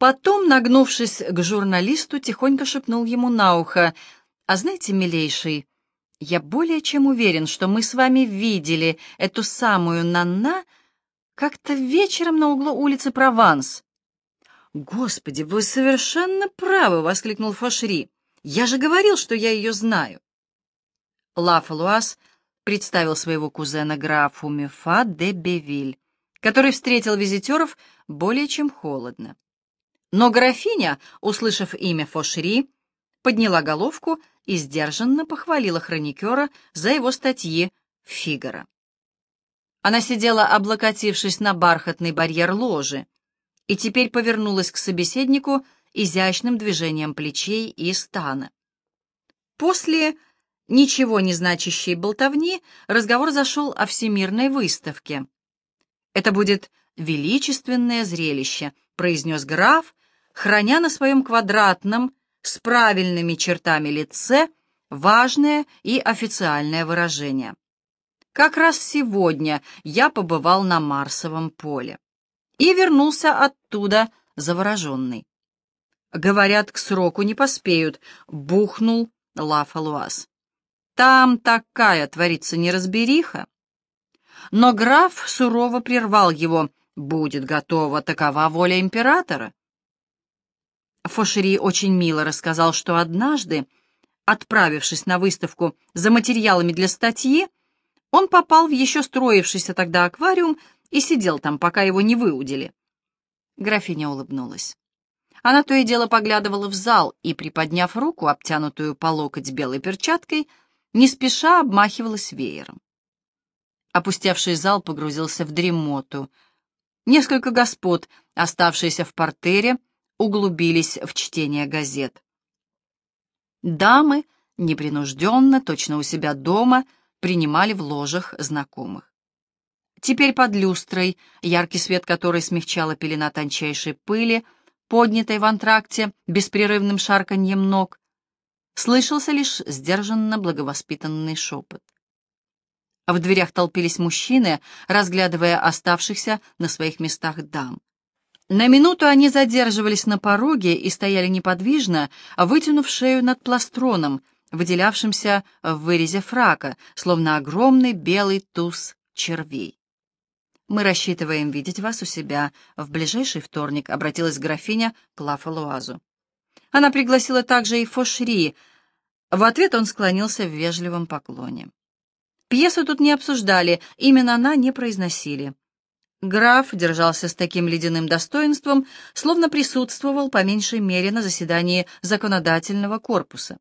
Потом, нагнувшись к журналисту, тихонько шепнул ему на ухо, «А знаете, милейший, я более чем уверен, что мы с вами видели эту самую Нанна как-то вечером на углу улицы Прованс». «Господи, вы совершенно правы!» — воскликнул Фошри. «Я же говорил, что я ее знаю». Ла Фалуаз представил своего кузена графу Мефа де Бевиль, который встретил визитеров более чем холодно. Но графиня, услышав имя Фошри, подняла головку и сдержанно похвалила хроникера за его статьи в. Она сидела, облокотившись на бархатный барьер ложи, и теперь повернулась к собеседнику изящным движением плечей и стана. После ничего не значащей болтовни разговор зашел о всемирной выставке. «Это будет величественное зрелище», — произнес граф, храня на своем квадратном, с правильными чертами лице, важное и официальное выражение. Как раз сегодня я побывал на Марсовом поле и вернулся оттуда завороженный. Говорят, к сроку не поспеют, бухнул Лафалуаз. Там такая творится неразбериха. Но граф сурово прервал его. Будет готова, такова воля императора. Фошери очень мило рассказал, что однажды, отправившись на выставку за материалами для статьи, он попал в еще строившийся тогда аквариум и сидел там, пока его не выудили. Графиня улыбнулась. Она то и дело поглядывала в зал и, приподняв руку, обтянутую по локоть белой перчаткой, не спеша обмахивалась веером. Опустевший зал погрузился в дремоту. Несколько господ, оставшиеся в портере, углубились в чтение газет. Дамы, непринужденно, точно у себя дома, принимали в ложах знакомых. Теперь под люстрой, яркий свет которой смягчала пелена тончайшей пыли, поднятой в антракте беспрерывным шарканьем ног, слышался лишь сдержанно благовоспитанный шепот. В дверях толпились мужчины, разглядывая оставшихся на своих местах дам. На минуту они задерживались на пороге и стояли неподвижно, вытянув шею над пластроном, выделявшимся в вырезе фрака, словно огромный белый туз червей. «Мы рассчитываем видеть вас у себя в ближайший вторник», — обратилась графиня к Лафалуазу. Она пригласила также и Фошри. В ответ он склонился в вежливом поклоне. Пьесу тут не обсуждали, именно она не произносили. Граф держался с таким ледяным достоинством, словно присутствовал по меньшей мере на заседании законодательного корпуса.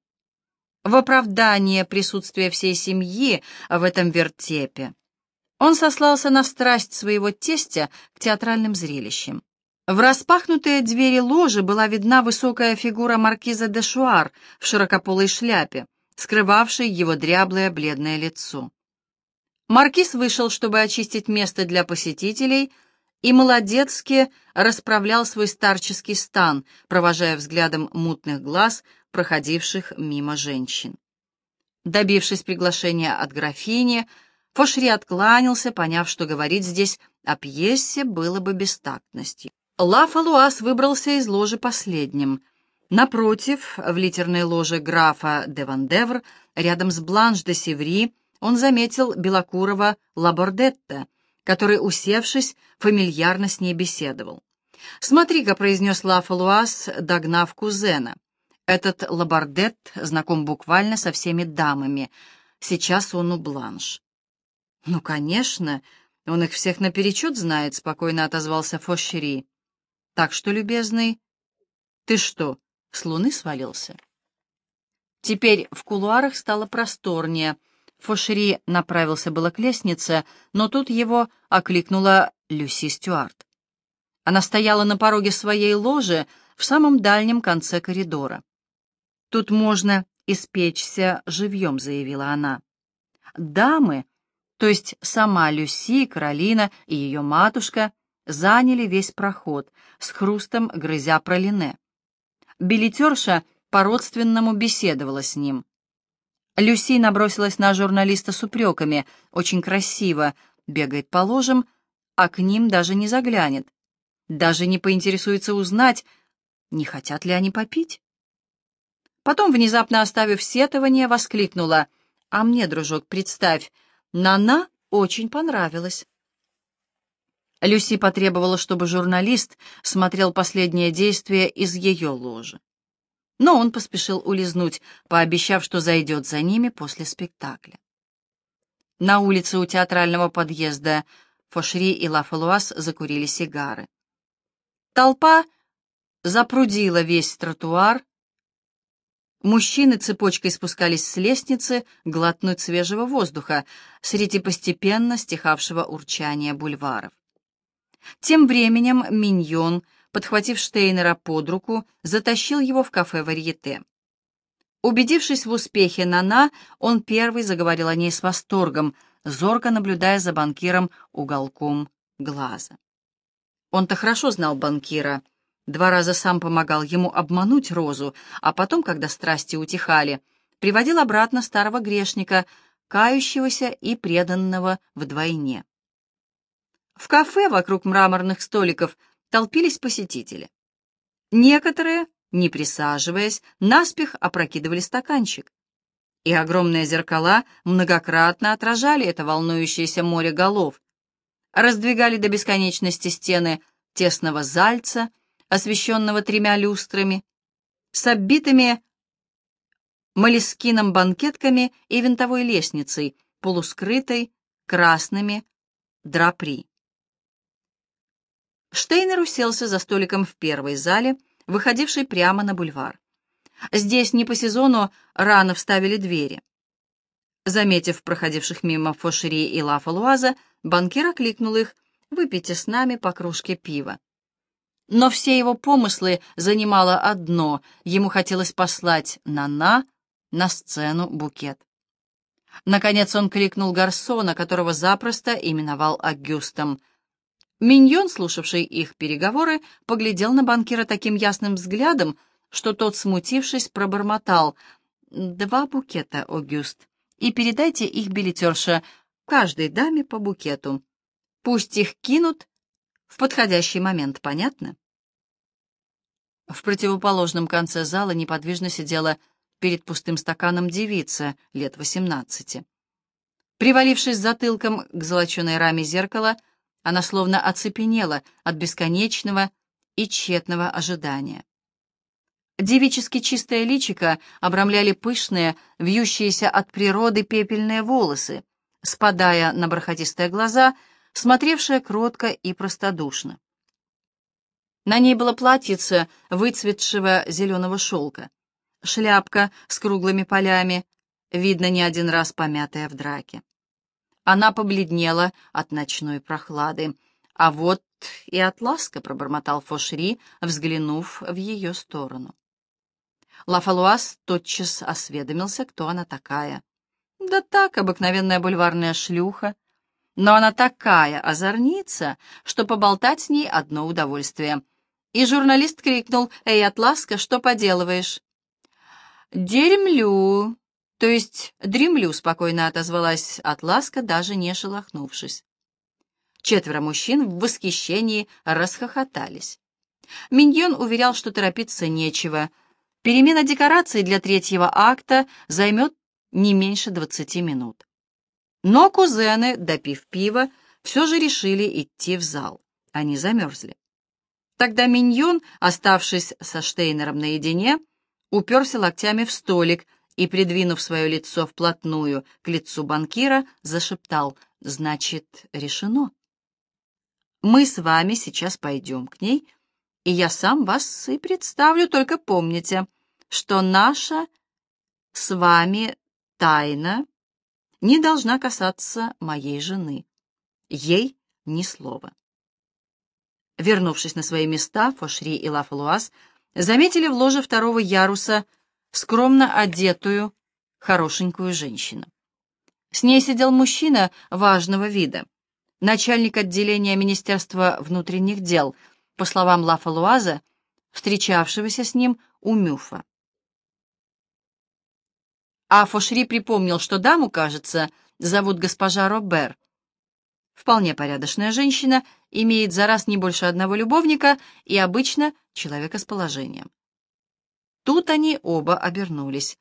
В оправдание присутствия всей семьи в этом вертепе он сослался на страсть своего тестя к театральным зрелищам. В распахнутые двери ложи была видна высокая фигура маркиза де Шуар в широкополой шляпе, скрывавшей его дряблое бледное лицо. Маркиз вышел, чтобы очистить место для посетителей, и молодецки расправлял свой старческий стан, провожая взглядом мутных глаз проходивших мимо женщин. Добившись приглашения от графини, Фошри откланялся, поняв, что говорить здесь о пьесе было бы бестактностью. Ла Фалуас выбрался из ложи последним. Напротив, в литерной ложе графа де Вандевр, рядом с Бланш де Севри, он заметил белокурого Лабордетта, который, усевшись, фамильярно с ней беседовал. «Смотри-ка», — произнес Лафалуас, догнав кузена. «Этот Лабордет знаком буквально со всеми дамами. Сейчас он у Бланш». «Ну, конечно, он их всех наперечет знает», — спокойно отозвался Фощери. «Так что, любезный, ты что, с луны свалился?» Теперь в кулуарах стало просторнее — Фошери направился было к лестнице, но тут его окликнула Люси Стюарт. Она стояла на пороге своей ложи в самом дальнем конце коридора. «Тут можно испечься живьем», — заявила она. «Дамы, то есть сама Люси, Каролина и ее матушка, заняли весь проход, с хрустом грызя пролине. Билетерша по-родственному беседовала с ним. Люси набросилась на журналиста с упреками. Очень красиво, бегает по ложам, а к ним даже не заглянет. Даже не поинтересуется узнать, не хотят ли они попить. Потом, внезапно оставив сетование, воскликнула. «А мне, дружок, представь, Нана очень понравилась». Люси потребовала, чтобы журналист смотрел последнее действие из ее ложи. Но он поспешил улизнуть, пообещав, что зайдет за ними после спектакля. На улице у театрального подъезда Фошри и Лафалуаз закурили сигары. Толпа запрудила весь тротуар. Мужчины цепочкой спускались с лестницы глотнуть свежего воздуха среди постепенно стихавшего урчания бульваров. Тем временем Миньон, подхватив Штейнера под руку, затащил его в кафе «Варьете». Убедившись в успехе Нана, он первый заговорил о ней с восторгом, зорко наблюдая за банкиром уголком глаза. Он-то хорошо знал банкира, два раза сам помогал ему обмануть Розу, а потом, когда страсти утихали, приводил обратно старого грешника, кающегося и преданного вдвойне. В кафе вокруг мраморных столиков толпились посетители. Некоторые, не присаживаясь, наспех опрокидывали стаканчик. И огромные зеркала многократно отражали это волнующееся море голов, раздвигали до бесконечности стены тесного зальца, освещенного тремя люстрами, с оббитыми молескином банкетками и винтовой лестницей, полускрытой красными драпри. Штейнер уселся за столиком в первой зале, выходившей прямо на бульвар. Здесь не по сезону рано вставили двери. Заметив проходивших мимо Фошери и Лафалуаза, банкир окликнул их «Выпейте с нами по кружке пива». Но все его помыслы занимало одно — ему хотелось послать Нана на сцену букет. Наконец он крикнул гарсона, которого запросто именовал Агюстом. Миньон, слушавший их переговоры, поглядел на банкира таким ясным взглядом, что тот, смутившись, пробормотал «Два букета, Огюст, и передайте их билетерша, каждой даме по букету. Пусть их кинут в подходящий момент, понятно?» В противоположном конце зала неподвижно сидела перед пустым стаканом девица лет восемнадцати. Привалившись затылком к золоченой раме зеркала, она словно оцепенела от бесконечного и тщетного ожидания. Девически чистое личико обрамляли пышные, вьющиеся от природы пепельные волосы, спадая на бархатистые глаза, смотревшие кротко и простодушно. На ней было платьице выцветшего зеленого шелка, шляпка с круглыми полями, видно, не один раз помятая в драке. Она побледнела от ночной прохлады. А вот и Атласка, — пробормотал Фошри, взглянув в ее сторону. Лафалуаз тотчас осведомился, кто она такая. Да так, обыкновенная бульварная шлюха. Но она такая озорница, что поболтать с ней одно удовольствие. И журналист крикнул, «Эй, Атласка, что поделываешь?» «Дерьмлю», то есть дремлю, спокойно отозвалась Атласка, даже не шелохнувшись. Четверо мужчин в восхищении расхохотались. Миньон уверял, что торопиться нечего. Перемена декораций для третьего акта займет не меньше двадцати минут. Но кузены, допив пива, все же решили идти в зал. Они замерзли. Тогда Миньон, оставшись со Штейнером наедине, уперся локтями в столик, и, придвинув свое лицо вплотную к лицу банкира, зашептал «Значит, решено. Мы с вами сейчас пойдем к ней, и я сам вас и представлю, только помните, что наша с вами тайна не должна касаться моей жены. Ей ни слова». Вернувшись на свои места, Фошри и Лафлуаз заметили в ложе второго яруса скромно одетую, хорошенькую женщину. С ней сидел мужчина важного вида, начальник отделения Министерства внутренних дел, по словам Лафа Луаза, встречавшегося с ним у Мюфа. А Фошри припомнил, что даму, кажется, зовут госпожа Робер. Вполне порядочная женщина, имеет за раз не больше одного любовника и обычно человека с положением. Тут они оба обернулись.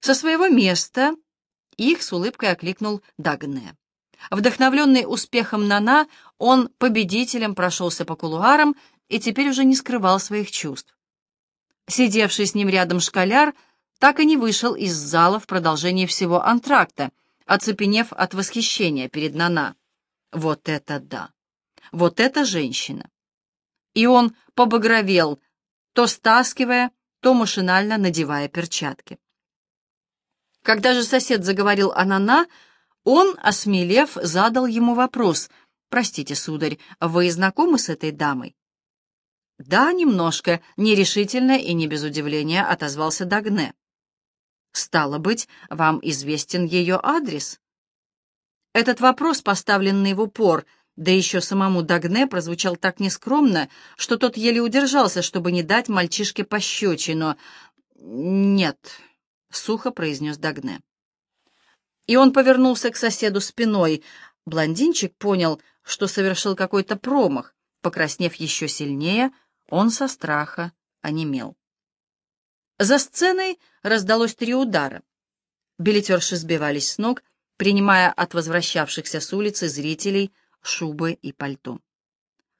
Со своего места их с улыбкой окликнул Дагне. Вдохновленный успехом Нана, он победителем прошелся по кулуарам и теперь уже не скрывал своих чувств. Сидевший с ним рядом школяр так и не вышел из зала в продолжении всего антракта, оцепенев от восхищения перед Нана. Вот это да! Вот эта женщина! И он побагровел, то стаскивая, то машинально надевая перчатки. Когда же сосед заговорил о Нана, он, осмелев, задал ему вопрос. «Простите, сударь, вы знакомы с этой дамой?» «Да, немножко», — нерешительно и не без удивления отозвался Дагне. «Стало быть, вам известен ее адрес?» Этот вопрос, поставленный в упор, да еще самому Дагне, прозвучал так нескромно, что тот еле удержался, чтобы не дать мальчишке пощечину. «Нет», — сухо произнес Дагне и он повернулся к соседу спиной. Блондинчик понял, что совершил какой-то промах. Покраснев еще сильнее, он со страха онемел. За сценой раздалось три удара. Билетерши сбивались с ног, принимая от возвращавшихся с улицы зрителей шубы и пальто.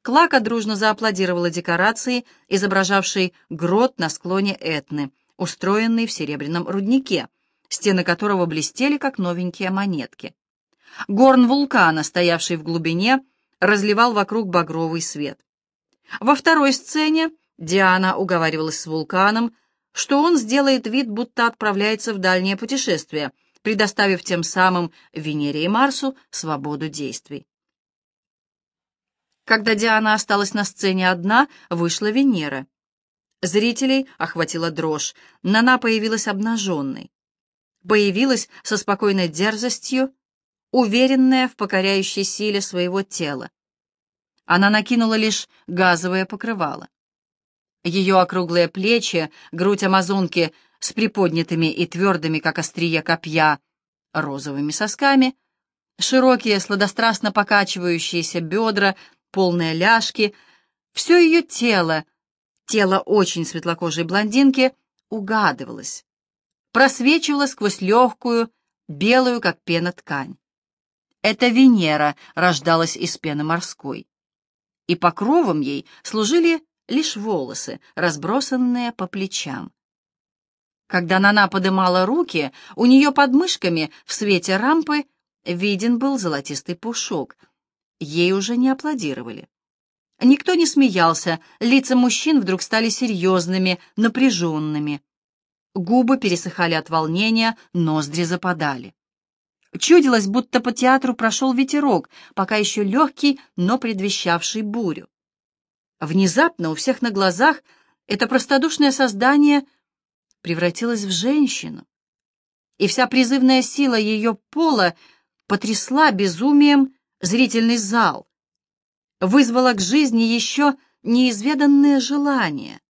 Клака дружно зааплодировала декорации, изображавшей грот на склоне Этны, устроенный в серебряном руднике, стены которого блестели, как новенькие монетки. Горн вулкана, стоявший в глубине, разливал вокруг багровый свет. Во второй сцене Диана уговаривалась с вулканом, что он сделает вид, будто отправляется в дальнее путешествие, предоставив тем самым Венере и Марсу свободу действий. Когда Диана осталась на сцене одна, вышла Венера. Зрителей охватила дрожь, Нана появилась обнаженной появилась со спокойной дерзостью, уверенная в покоряющей силе своего тела. Она накинула лишь газовое покрывало. Ее округлые плечи, грудь амазонки с приподнятыми и твердыми, как острие копья, розовыми сосками, широкие, сладострастно покачивающиеся бедра, полные ляжки, все ее тело, тело очень светлокожей блондинки, угадывалось просвечивала сквозь легкую, белую, как пена, ткань. Это Венера рождалась из пены морской. И покровом ей служили лишь волосы, разбросанные по плечам. Когда Нана подымала руки, у нее под мышками в свете рампы виден был золотистый пушок. Ей уже не аплодировали. Никто не смеялся, лица мужчин вдруг стали серьезными, напряженными. Губы пересыхали от волнения, ноздри западали. Чудилось, будто по театру прошел ветерок, пока еще легкий, но предвещавший бурю. Внезапно у всех на глазах это простодушное создание превратилось в женщину, и вся призывная сила ее пола потрясла безумием зрительный зал, вызвала к жизни еще неизведанные желания.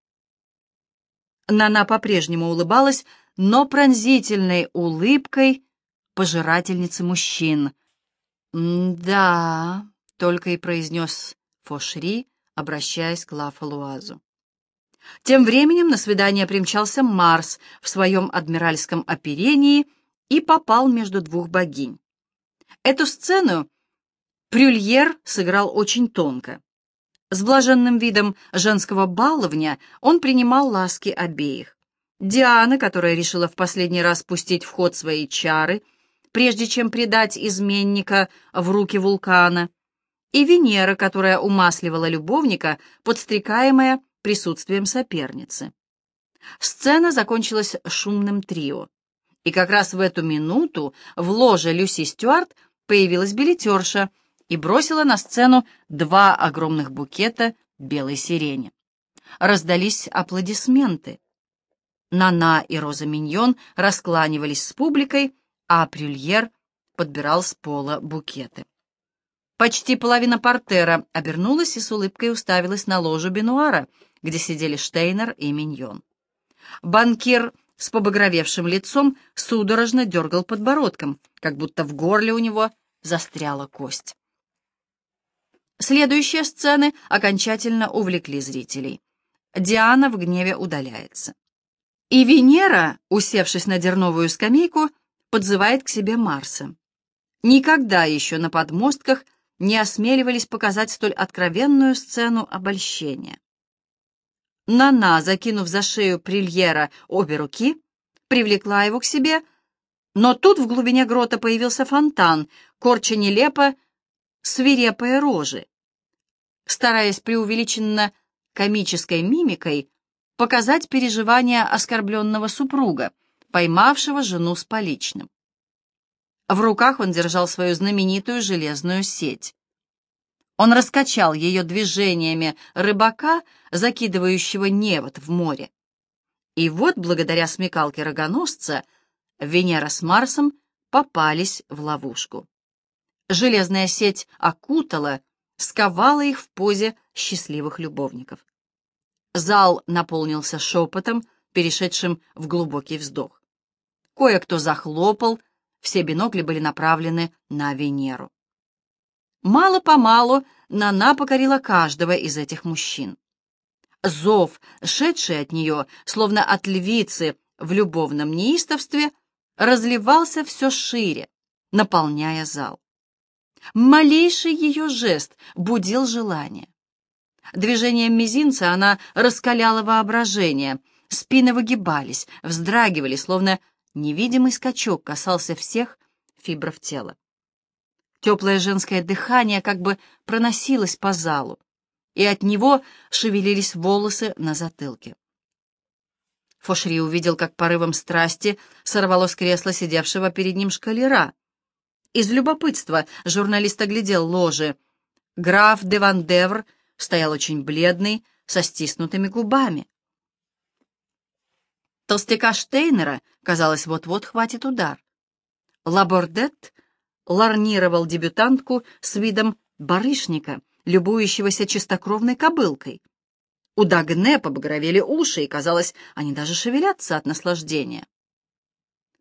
Нана по-прежнему улыбалась, но пронзительной улыбкой пожирательницы мужчин. «Да», — только и произнес Фошри, обращаясь к Лафалуазу. Тем временем на свидание примчался Марс в своем адмиральском оперении и попал между двух богинь. Эту сцену Прюльер сыграл очень тонко. С блаженным видом женского баловня он принимал ласки обеих. Диана, которая решила в последний раз пустить в ход свои чары, прежде чем предать изменника в руки вулкана, и Венера, которая умасливала любовника, подстрекаемая присутствием соперницы. Сцена закончилась шумным трио. И как раз в эту минуту в ложе Люси Стюарт появилась билетерша — и бросила на сцену два огромных букета белой сирени. Раздались аплодисменты. Нана и Роза Миньон раскланивались с публикой, а Прюльер подбирал с пола букеты. Почти половина портера обернулась и с улыбкой уставилась на ложу Бенуара, где сидели Штейнер и Миньон. Банкир с побагровевшим лицом судорожно дергал подбородком, как будто в горле у него застряла кость. Следующие сцены окончательно увлекли зрителей. Диана в гневе удаляется. И Венера, усевшись на дерновую скамейку, подзывает к себе Марса. Никогда еще на подмостках не осмеливались показать столь откровенную сцену обольщения. Нана, закинув за шею Прильера обе руки, привлекла его к себе, но тут в глубине грота появился фонтан, корча нелепо свирепые рожи, стараясь преувеличенно комической мимикой показать переживания оскорбленного супруга, поймавшего жену с поличным. В руках он держал свою знаменитую железную сеть. Он раскачал ее движениями рыбака, закидывающего невод в море. И вот, благодаря смекалке рогоносца, Венера с Марсом попались в ловушку. Железная сеть окутала, сковала их в позе счастливых любовников. Зал наполнился шепотом, перешедшим в глубокий вздох. Кое-кто захлопал, все бинокли были направлены на Венеру. Мало-помалу Нана покорила каждого из этих мужчин. Зов, шедший от нее, словно от львицы в любовном неистовстве, разливался все шире, наполняя зал. Малейший ее жест будил желание. Движением мизинца она раскаляла воображение, спины выгибались, вздрагивали, словно невидимый скачок касался всех фибров тела. Теплое женское дыхание как бы проносилось по залу, и от него шевелились волосы на затылке. Фошри увидел, как порывом страсти сорвало с кресла сидевшего перед ним шкалера. Из любопытства журналист оглядел ложи. Граф де Вандевр стоял очень бледный, со стиснутыми губами. Толстяка Штейнера, казалось, вот-вот хватит удар. Лабордет ларнировал дебютантку с видом барышника, любующегося чистокровной кобылкой. У Дагне побагровели уши, и, казалось, они даже шевелятся от наслаждения.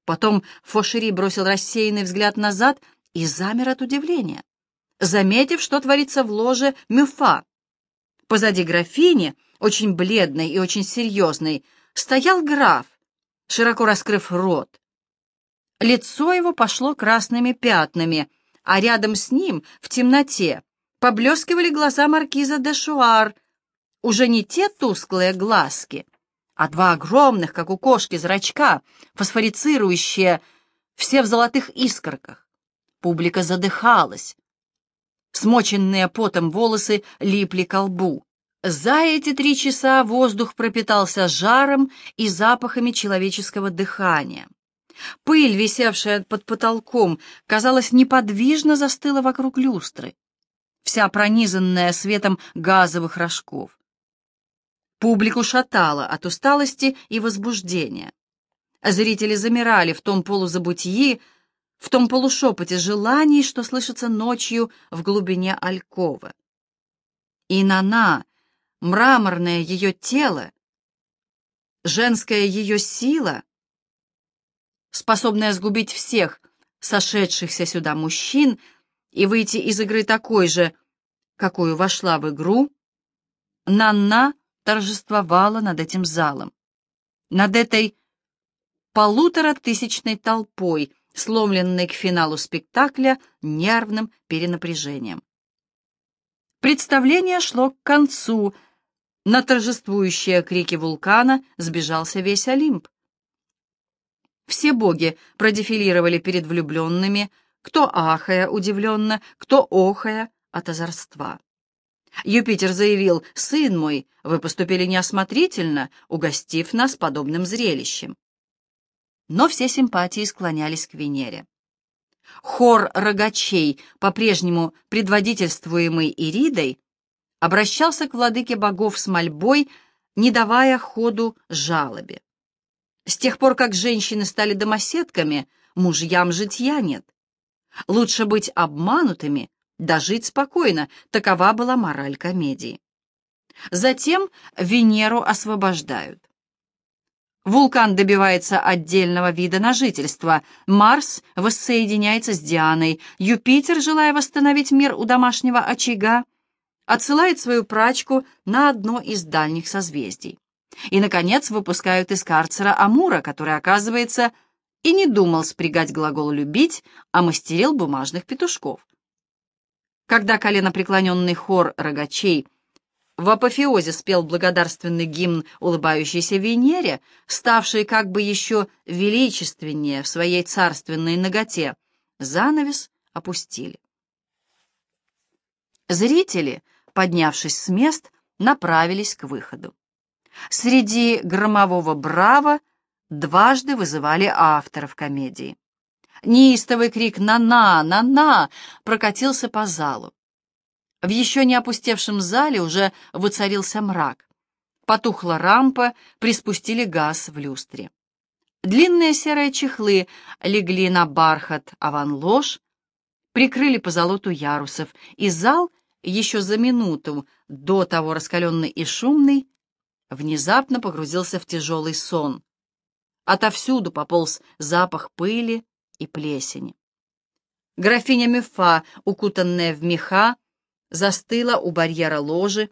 Потом Фошери бросил рассеянный взгляд назад и замер от удивления, заметив, что творится в ложе Мюфа. Позади графини, очень бледной и очень серьезной, стоял граф, широко раскрыв рот. Лицо его пошло красными пятнами, а рядом с ним, в темноте, поблескивали глаза маркиза де Шуар, уже не те тусклые глазки, а два огромных, как у кошки, зрачка, фосфорицирующие, все в золотых искорках. Публика задыхалась. Смоченные потом волосы липли к лбу. За эти три часа воздух пропитался жаром и запахами человеческого дыхания. Пыль, висевшая под потолком, казалось, неподвижно застыла вокруг люстры, вся пронизанная светом газовых рожков. Публику шатало от усталости и возбуждения. Зрители замирали в том полузабытии, в том полушепоте желаний, что слышится ночью в глубине алькова. И Нана, мраморное ее тело, женская ее сила, способная сгубить всех сошедшихся сюда мужчин и выйти из игры такой же, какую вошла в игру, Нанна торжествовала над этим залом, над этой полуторатысячной толпой, сломленной к финалу спектакля нервным перенапряжением. Представление шло к концу. На торжествующие крики вулкана сбежался весь Олимп. Все боги продефилировали перед влюбленными, кто ахая удивленно, кто охая от озорства. Юпитер заявил, «Сын мой, вы поступили неосмотрительно, угостив нас подобным зрелищем». Но все симпатии склонялись к Венере. Хор рогачей, по-прежнему предводительствуемый Иридой, обращался к владыке богов с мольбой, не давая ходу жалобе. С тех пор, как женщины стали домоседками, мужьям житья нет. Лучше быть обманутыми, да жить спокойно, такова была мораль комедии. Затем Венеру освобождают. Вулкан добивается отдельного вида на жительство, Марс воссоединяется с Дианой, Юпитер, желая восстановить мир у домашнего очага, отсылает свою прачку на одно из дальних созвездий. И, наконец, выпускают из карцера Амура, который, оказывается, и не думал спрягать глагол «любить», а мастерил бумажных петушков. Когда коленопреклоненный хор рогачей в апофеозе спел благодарственный гимн улыбающейся Венере, ставшей как бы еще величественнее в своей царственной ноготе, занавес опустили. Зрители, поднявшись с мест, направились к выходу. Среди громового брава дважды вызывали авторов комедии. Неистовый крик «На-на! На-на!» прокатился по залу. В еще не опустевшем зале уже воцарился мрак. Потухла рампа, приспустили газ в люстре. Длинные серые чехлы легли на бархат аванлож, прикрыли по золоту ярусов, и зал, еще за минуту до того раскаленный и шумный, внезапно погрузился в тяжелый сон. Отовсюду пополз запах пыли и плесени. Графиня Мефа, укутанная в меха, застыла у барьера ложи,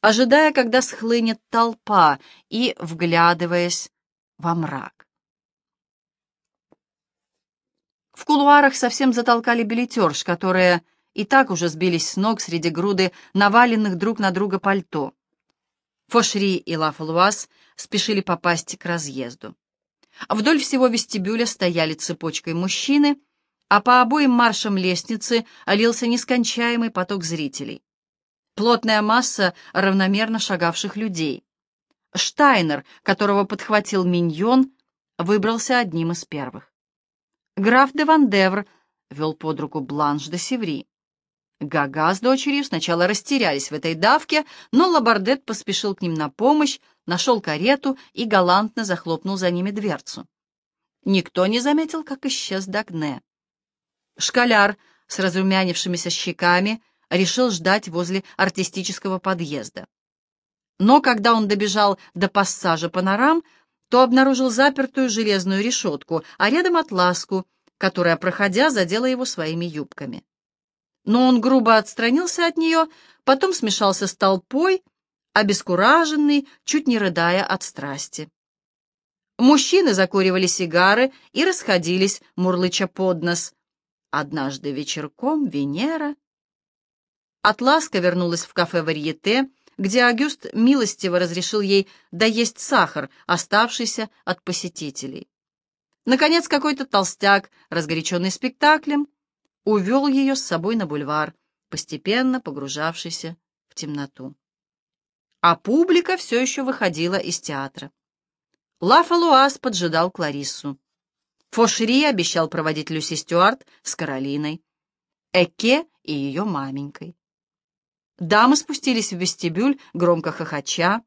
ожидая, когда схлынет толпа, и вглядываясь во мрак. В кулуарах совсем затолкали билетерш, которые и так уже сбились с ног среди груды наваленных друг на друга пальто. Фошри и Лафалуаз спешили попасть к разъезду. Вдоль всего вестибюля стояли цепочкой мужчины, а по обоим маршам лестницы олился нескончаемый поток зрителей. Плотная масса равномерно шагавших людей. Штайнер, которого подхватил миньон, выбрался одним из первых. Граф де Вандевр вел под руку Бланш де Севри. Гага с дочерью сначала растерялись в этой давке, но Лабардет поспешил к ним на помощь, нашел карету и галантно захлопнул за ними дверцу. Никто не заметил, как исчез Дагне. Школяр с разрумянившимися щеками решил ждать возле артистического подъезда. Но когда он добежал до пассажа панорам, то обнаружил запертую железную решетку, а рядом атласку, которая, проходя, задела его своими юбками но он грубо отстранился от нее, потом смешался с толпой, обескураженный, чуть не рыдая от страсти. Мужчины закуривали сигары и расходились, мурлыча под нос. Однажды вечерком Венера... Атласка вернулась в кафе «Варьете», где Агюст милостиво разрешил ей доесть сахар, оставшийся от посетителей. Наконец, какой-то толстяк, разгоряченный спектаклем, увел ее с собой на бульвар, постепенно погружавшийся в темноту. А публика все еще выходила из театра. Лафалуаз поджидал Клариссу. Фошри обещал проводить Люси Стюарт с Каролиной, Эке и ее маменькой. Дамы спустились в вестибюль, громко хохоча.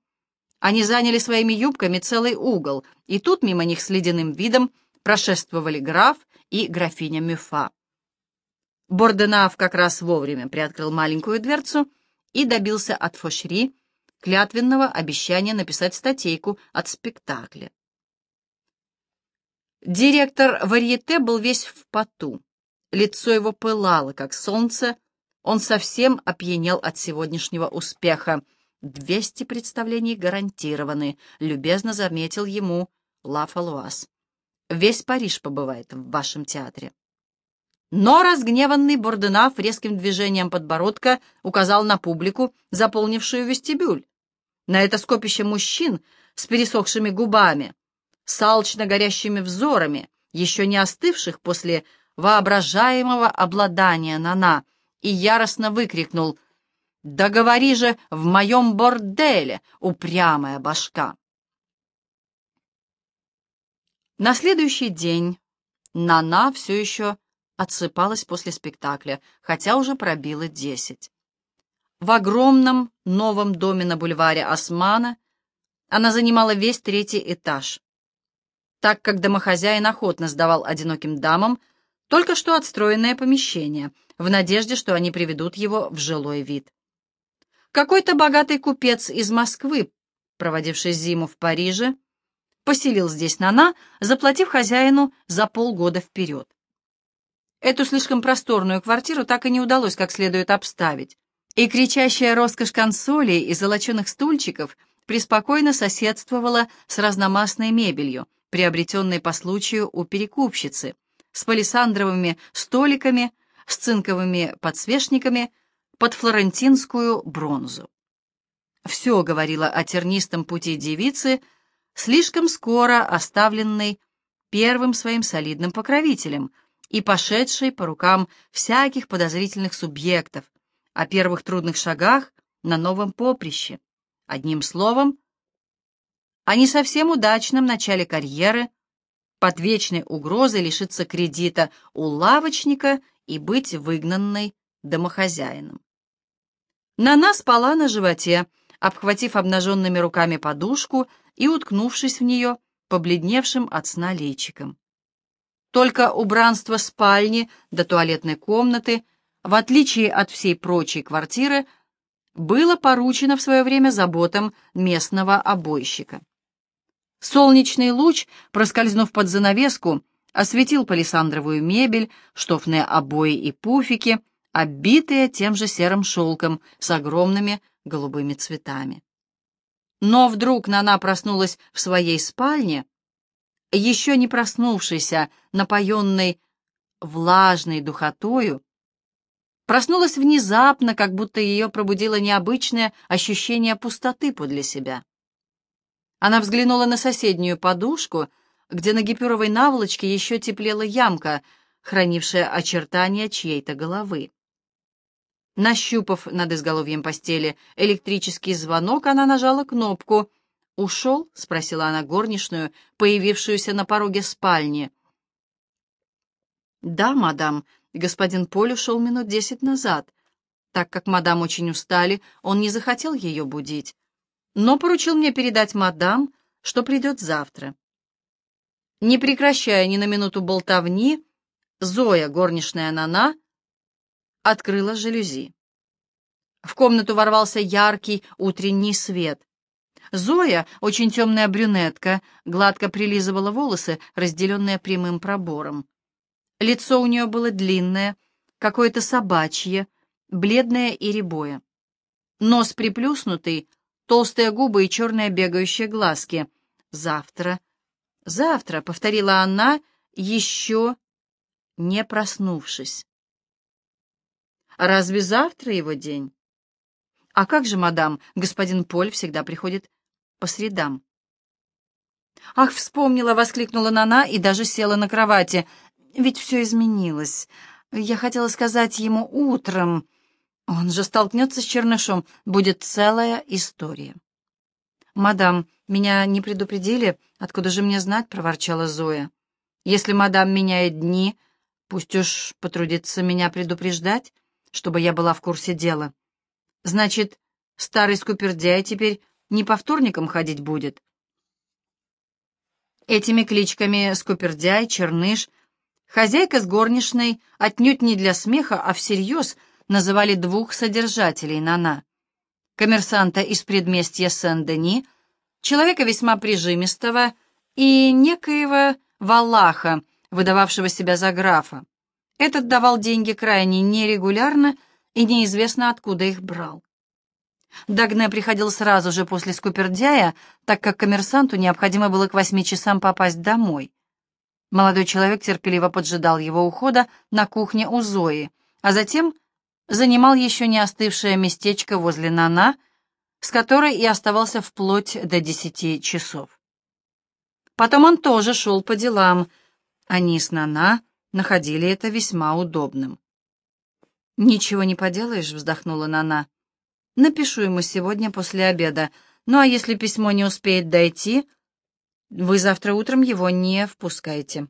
Они заняли своими юбками целый угол, и тут мимо них с ледяным видом прошествовали граф и графиня Мюфа. Борденав как раз вовремя приоткрыл маленькую дверцу и добился от Фошри клятвенного обещания написать статейку от спектакля. Директор варьете был весь в поту. Лицо его пылало, как солнце. Он совсем опьянел от сегодняшнего успеха. «Двести представлений гарантированы», — любезно заметил ему Ла Фалуаз. «Весь Париж побывает в вашем театре». Но разгневанный Борденав резким движением подбородка указал на публику, заполнившую вестибюль. На это скопище мужчин с пересохшими губами, с алчно горящими взорами, еще не остывших после воображаемого обладания Нана, и яростно выкрикнул «Да говори же в моем борделе, упрямая башка!» На следующий день Нана все еще отсыпалась после спектакля, хотя уже пробило десять. В огромном новом доме на бульваре Османа она занимала весь третий этаж, так как домохозяин охотно сдавал одиноким дамам только что отстроенное помещение, в надежде, что они приведут его в жилой вид. Какой-то богатый купец из Москвы, проводивший зиму в Париже, поселил здесь Нана, заплатив хозяину за полгода вперед. Эту слишком просторную квартиру так и не удалось как следует обставить, И кричащая роскошь консолей и золоченых стульчиков преспокойно соседствовала с разномастной мебелью, приобретенной по случаю у перекупщицы, с палисандровыми столиками, с цинковыми подсвечниками под флорентинскую бронзу. Все говорило о тернистом пути девицы, слишком скоро оставленной первым своим солидным покровителем и пошедшей по рукам всяких подозрительных субъектов, о первых трудных шагах на новом поприще. Одним словом, о не совсем удачном начале карьеры, под вечной угрозой лишиться кредита у лавочника и быть выгнанной домохозяином. Нана спала на животе, обхватив обнаженными руками подушку и уткнувшись в нее побледневшим от сна личиком. Только убранство спальни до туалетной комнаты в отличие от всей прочей квартиры, было поручено в свое время заботам местного обойщика. Солнечный луч, проскользнув под занавеску, осветил палисандровую мебель, штофные обои и пуфики, оббитые тем же серым шелком с огромными голубыми цветами. Но вдруг Нана проснулась в своей спальне, еще не проснувшейся, напоенной влажной духотою, Проснулась внезапно, как будто ее пробудило необычное ощущение пустоты подле себя. Она взглянула на соседнюю подушку, где на гипюровой наволочке еще теплела ямка, хранившая очертания чьей-то головы. Нащупав над изголовьем постели электрический звонок, она нажала кнопку. «Ушел?» — спросила она горничную, появившуюся на пороге спальни. «Да, мадам», Господин Поль ушел минут десять назад. Так как мадам очень устали, он не захотел ее будить, но поручил мне передать мадам, что придет завтра. Не прекращая ни на минуту болтовни, Зоя, горничная Нана, открыла жалюзи. В комнату ворвался яркий утренний свет. Зоя, очень темная брюнетка, гладко прилизывала волосы, разделенные прямым пробором. Лицо у нее было длинное, какое-то собачье, бледное и рябое. Нос приплюснутый, толстые губы и черные бегающие глазки. «Завтра, завтра», — повторила она, еще не проснувшись. «Разве завтра его день?» «А как же, мадам, господин Поль всегда приходит по средам?» «Ах, вспомнила!» — воскликнула Нана и даже села на кровати. Ведь все изменилось. Я хотела сказать ему утром. Он же столкнется с чернышом. Будет целая история. «Мадам, меня не предупредили? Откуда же мне знать?» — проворчала Зоя. «Если мадам меняет дни, пусть уж потрудится меня предупреждать, чтобы я была в курсе дела. Значит, старый скупердяй теперь не по вторникам ходить будет?» Этими кличками Скупердяй, Черныш — Хозяйка с горничной отнюдь не для смеха, а всерьез называли двух содержателей Нана. Коммерсанта из предместья Сен-Дени, человека весьма прижимистого, и некоего Валаха, выдававшего себя за графа. Этот давал деньги крайне нерегулярно и неизвестно откуда их брал. Дагне приходил сразу же после скупердяя, так как коммерсанту необходимо было к восьми часам попасть домой. Молодой человек терпеливо поджидал его ухода на кухне у Зои, а затем занимал еще не остывшее местечко возле Нана, с которой и оставался вплоть до десяти часов. Потом он тоже шел по делам. Они с Нана находили это весьма удобным. «Ничего не поделаешь», — вздохнула Нана. «Напишу ему сегодня после обеда. Ну а если письмо не успеет дойти, вы завтра утром его не впускаете.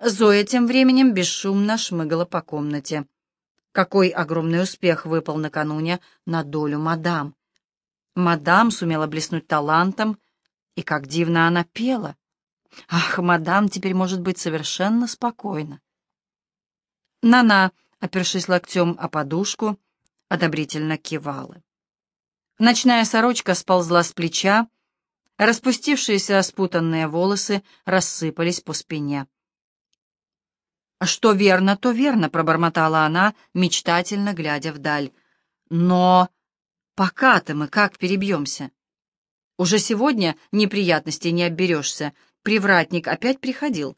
Зоя тем временем бесшумно шмыгала по комнате. Какой огромный успех выпал накануне на долю мадам. Мадам сумела блеснуть талантом, и как дивно она пела. Ах, мадам теперь может быть совершенно спокойна. Нана, опершись локтем о подушку, одобрительно кивала. Ночная сорочка сползла с плеча, Распустившиеся спутанные волосы рассыпались по спине. «Что верно, то верно», — пробормотала она, мечтательно глядя вдаль. «Но пока-то мы как перебьемся? Уже сегодня неприятностей не обберешься. Привратник опять приходил».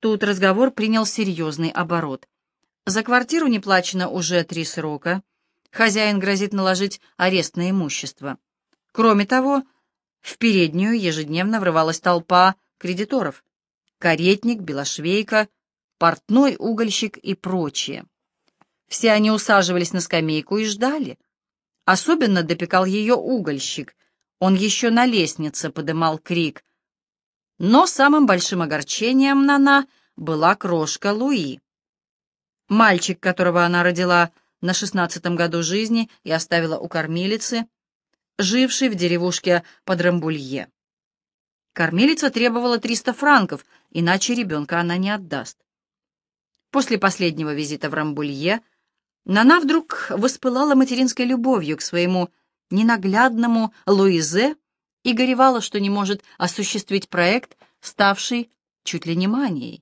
Тут разговор принял серьезный оборот. За квартиру не плачено уже три срока. Хозяин грозит наложить арест на имущество. Кроме того, в переднюю ежедневно врывалась толпа кредиторов. Каретник, белошвейка, портной, угольщик и прочие. Все они усаживались на скамейку и ждали. Особенно допекал ее угольщик. Он еще на лестнице подымал крик. Но самым большим огорчением Нана была крошка Луи. Мальчик, которого она родила на шестнадцатом году жизни и оставила у кормилицы, живший в деревушке под Рамбулье. Кормилица требовала 300 франков, иначе ребенка она не отдаст. После последнего визита в Рамбулье Нана вдруг воспылала материнской любовью к своему ненаглядному Луизе и горевала, что не может осуществить проект, ставший чуть ли не манией.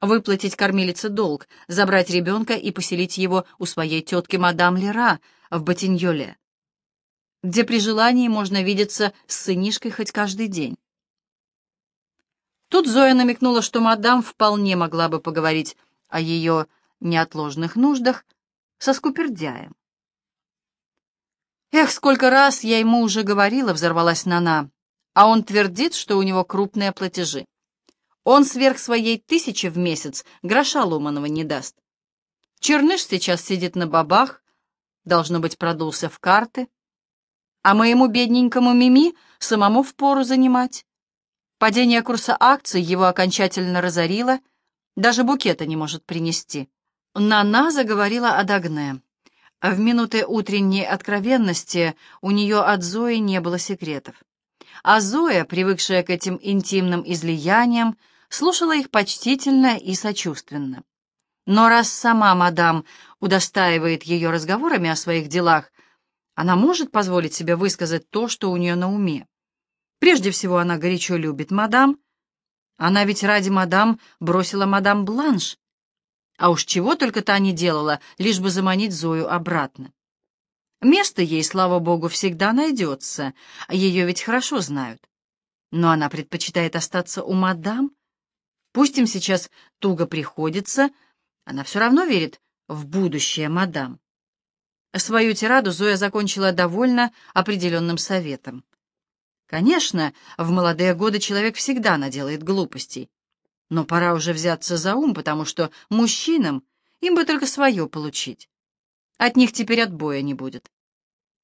Выплатить кормилице долг, забрать ребенка и поселить его у своей тетки мадам Лера в Батиньоле, где при желании можно видеться с сынишкой хоть каждый день. Тут Зоя намекнула, что мадам вполне могла бы поговорить о ее неотложных нуждах со скупердяем. «Эх, сколько раз я ему уже говорила», — взорвалась Нана, «а он твердит, что у него крупные платежи. Он сверх своей тысячи в месяц гроша ломаного не даст. Черныш сейчас сидит на бабах, должно быть, продулся в карты, а моему бедненькому Мими самому впору занимать. Падение курса акций его окончательно разорило, даже букета не может принести. Нана заговорила о Дагне. В минуты утренней откровенности у нее от Зои не было секретов. А Зоя, привыкшая к этим интимным излияниям, слушала их почтительно и сочувственно. Но раз сама мадам удостаивает ее разговорами о своих делах, она может позволить себе высказать то, что у нее на уме. Прежде всего, она горячо любит мадам. Она ведь ради мадам бросила мадам Бланш. А уж чего только та не делала, лишь бы заманить Зою обратно. Место ей, слава богу, всегда найдется, ее ведь хорошо знают. Но она предпочитает остаться у мадам. Пусть им сейчас туго приходится, она все равно верит в будущее мадам. Свою тираду Зоя закончила довольно определенным советом. Конечно, в молодые годы человек всегда наделает глупостей. Но пора уже взяться за ум, потому что мужчинам им бы только свое получить. От них теперь отбоя не будет.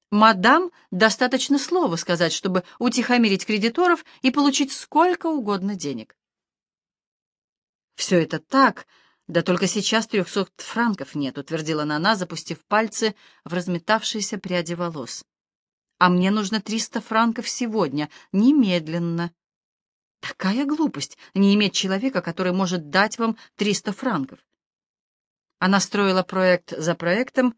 Мадам достаточно слова сказать, чтобы утихомирить кредиторов и получить сколько угодно денег. Все это так, да только сейчас трехсот франков нет, утвердила Нана, запустив пальцы в разметавшиеся пряди волос а мне нужно триста франков сегодня, немедленно. Такая глупость — не иметь человека, который может дать вам триста франков. Она строила проект за проектом,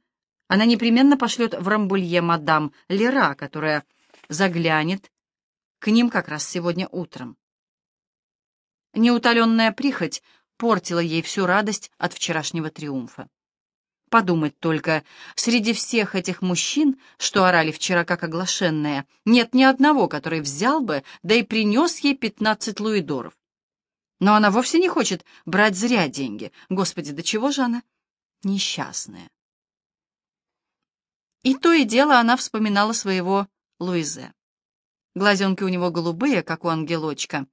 она непременно пошлет в Рамбулье мадам Лера, которая заглянет к ним как раз сегодня утром. Неутоленная прихоть портила ей всю радость от вчерашнего триумфа. Подумать только, среди всех этих мужчин, что орали вчера как оглашенные, нет ни одного, который взял бы, да и принес ей пятнадцать луидоров. Но она вовсе не хочет брать зря деньги. Господи, до чего же она несчастная? И то и дело она вспоминала своего Луизе. Глазенки у него голубые, как у ангелочка.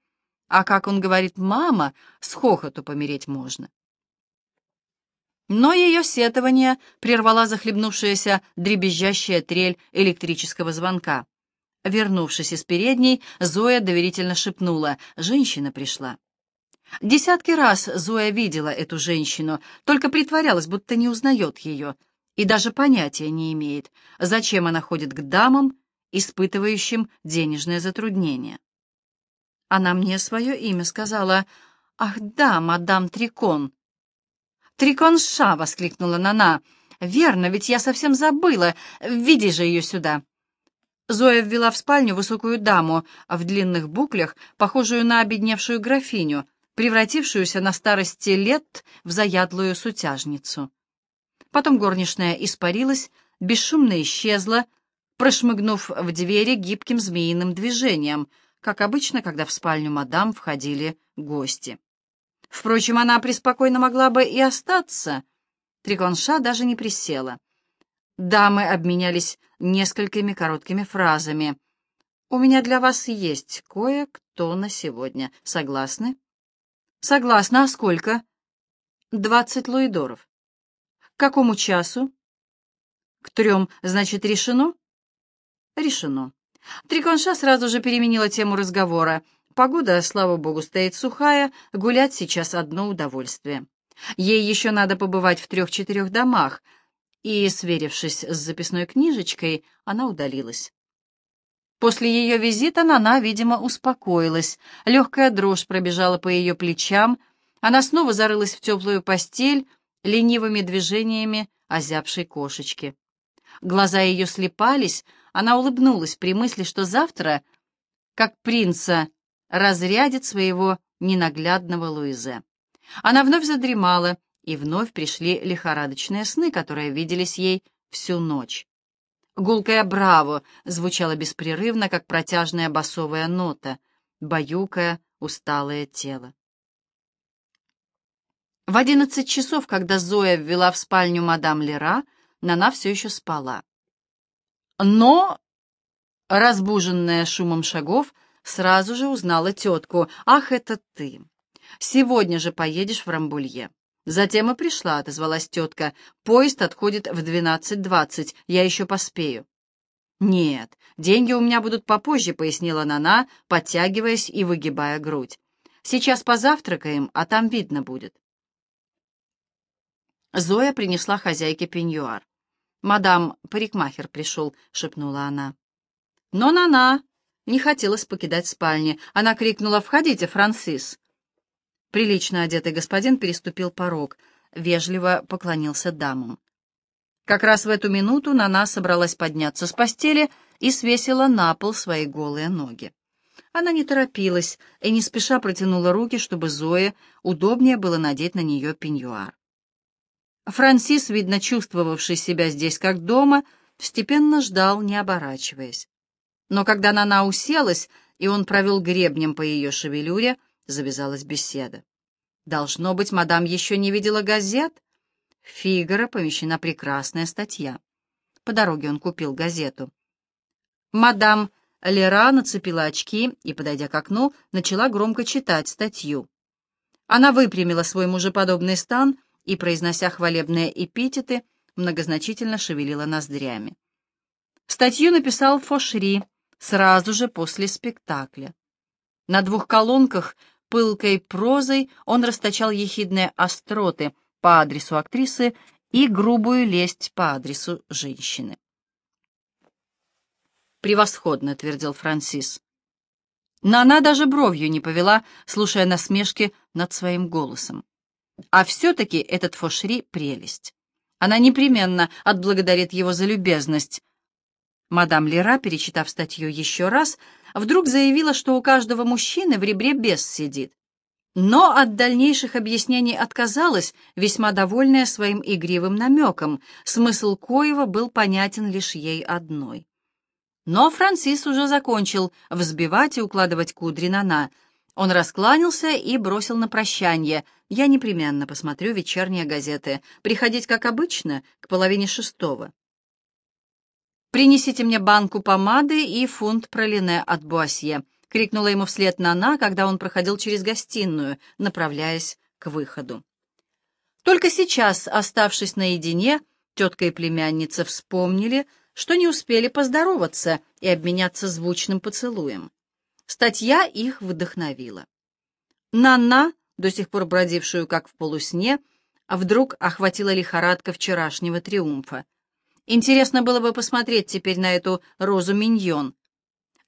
А как он говорит «мама», с хохоту помереть можно. Но ее сетование прервала захлебнувшаяся дребезжащая трель электрического звонка. Вернувшись из передней, Зоя доверительно шепнула «Женщина пришла». Десятки раз Зоя видела эту женщину, только притворялась, будто не узнает ее, и даже понятия не имеет, зачем она ходит к дамам, испытывающим денежное затруднение. Она мне свое имя сказала. «Ах да, мадам Трикон», «Триконша!» — воскликнула Нана. «Верно, ведь я совсем забыла. Веди же ее сюда». Зоя ввела в спальню высокую даму в длинных буклях, похожую на обедневшую графиню, превратившуюся на старости лет в заядлую сутяжницу. Потом горничная испарилась, бесшумно исчезла, прошмыгнув в двери гибким змеиным движением, как обычно, когда в спальню мадам входили гости. Впрочем, она преспокойно могла бы и остаться. Триконша даже не присела. Дамы обменялись несколькими короткими фразами. «У меня для вас есть кое-кто на сегодня. Согласны?» «Согласна. А сколько?» «Двадцать луидоров». «К какому часу?» «К трем. Значит, решено?» «Решено». Триконша сразу же переменила тему разговора. Погода, слава богу, стоит сухая, гулять сейчас одно удовольствие. Ей еще надо побывать в трех-четырех домах, и, сверившись с записной книжечкой, она удалилась. После ее визита Нана, видимо, успокоилась. Легкая дрожь пробежала по ее плечам. Она снова зарылась в теплую постель ленивыми движениями озябшей кошечки. Глаза ее слепались, она улыбнулась при мысли, что завтра, как принца, разрядит своего ненаглядного Луизе. Она вновь задремала, и вновь пришли лихорадочные сны, которые виделись ей всю ночь. Гулкая «Браво» звучала беспрерывно, как протяжная басовая нота, баюкая усталое тело. В одиннадцать часов, когда Зоя ввела в спальню мадам Лера, Нана все еще спала. Но, разбуженная шумом шагов, сразу же узнала тетку. «Ах, это ты! Сегодня же поедешь в Рамбулье». «Затем и пришла», — отозвалась тетка. «Поезд отходит в двенадцать двадцать. Я еще поспею». «Нет, деньги у меня будут попозже», — пояснила Нана, подтягиваясь и выгибая грудь. «Сейчас позавтракаем, а там видно будет». Зоя принесла хозяйке пеньюар. «Мадам, парикмахер пришел», — шепнула она. Но Нана не хотелось покидать спальни. Она крикнула «Входите, Франсис!» Прилично одетый господин переступил порог, вежливо поклонился дамам. Как раз в эту минуту Нана собралась подняться с постели и свесила на пол свои голые ноги. Она не торопилась и не спеша протянула руки, чтобы Зое удобнее было надеть на нее пеньюар. Франсис, видно чувствовавший себя здесь как дома, степенно ждал, не оборачиваясь. Но когда Нана уселась, и он провел гребнем по ее шевелюре, завязалась беседа. Должно быть, мадам еще не видела газет? В «Фигаро» помещена прекрасная статья. По дороге он купил газету. Мадам Лера нацепила очки и, подойдя к окну, начала громко читать статью. Она выпрямила свой мужеподобный стан и, произнося хвалебные эпитеты, многозначительно шевелила ноздрями. Статью написал Фошри сразу же после спектакля. На двух колонках пылкой прозой он расточал ехидные остроты по адресу актрисы и грубую лесть по адресу женщины. «Превосходно», — твердил Франсис. Но она даже бровью не повела, слушая насмешки над своим голосом. А все-таки этот Фошри — прелесть. Она непременно отблагодарит его за любезность, Мадам Лера, перечитав статью еще раз, вдруг заявила, что у каждого мужчины в ребре бес сидит. Но от дальнейших объяснений отказалась, весьма довольная своим игривым намеком, смысл коего был понятен лишь ей одной. Но Франсис уже закончил взбивать и укладывать кудри на на. Он раскланялся и бросил на прощание. «Я непременно посмотрю вечерние газеты. Приходить, как обычно, к половине шестого». «Принесите мне банку помады и фунт пролине от Буасье», — крикнула ему вслед Нана, когда он проходил через гостиную, направляясь к выходу. Только сейчас, оставшись наедине, тетка и племянница вспомнили, что не успели поздороваться и обменяться звучным поцелуем. Статья их вдохновила. Нана, до сих пор бродившую как в полусне, вдруг охватила лихорадка вчерашнего триумфа. Интересно было бы посмотреть теперь на эту Розу Миньон.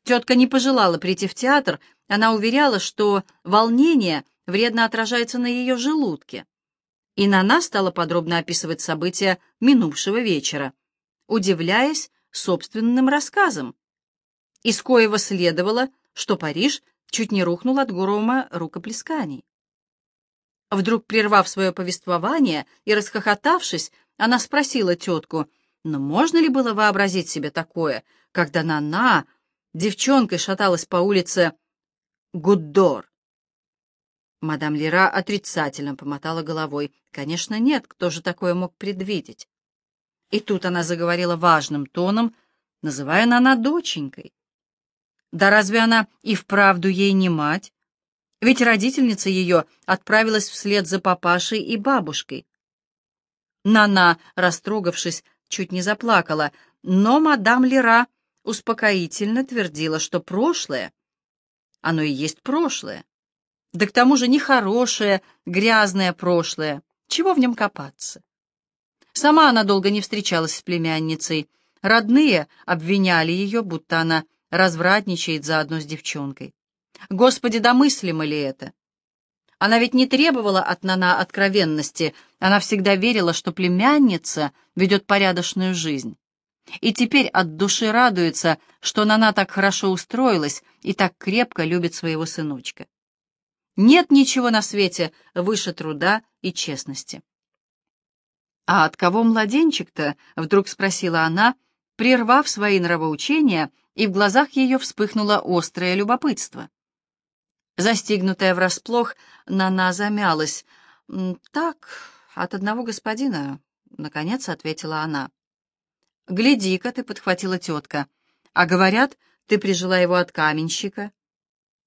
Тетка не пожелала прийти в театр, она уверяла, что волнение вредно отражается на ее желудке. И Нана стала подробно описывать события минувшего вечера, удивляясь собственным рассказам. Из коего следовало, что Париж чуть не рухнул от грома рукоплесканий. Вдруг прервав свое повествование и расхохотавшись, она спросила тетку, но можно ли было вообразить себе такое, когда Нана девчонкой шаталась по улице Гуддор? Мадам Лера отрицательно помотала головой. Конечно, нет, кто же такое мог предвидеть? И тут она заговорила важным тоном, называя Нана доченькой. Да разве она и вправду ей не мать? Ведь родительница ее отправилась вслед за папашей и бабушкой. Нана, растрогавшись, чуть не заплакала, но мадам Лера успокоительно твердила, что прошлое, оно и есть прошлое. Да к тому же нехорошее, грязное прошлое. Чего в нем копаться? Сама она долго не встречалась с племянницей. Родные обвиняли ее, будто она развратничает заодно с девчонкой. Господи, домыслимо ли это? Она ведь не требовала от Нана откровенности, она всегда верила, что племянница ведет порядочную жизнь. И теперь от души радуется, что Нана так хорошо устроилась и так крепко любит своего сыночка. Нет ничего на свете выше труда и честности. «А от кого младенчик-то?» — вдруг спросила она, прервав свои нравоучения, и в глазах ее вспыхнуло острое любопытство. Застигнутая врасплох, Нана замялась. «Так, от одного господина», — наконец ответила она. «Гляди-ка ты», — подхватила тетка. «А говорят, ты прижила его от каменщика.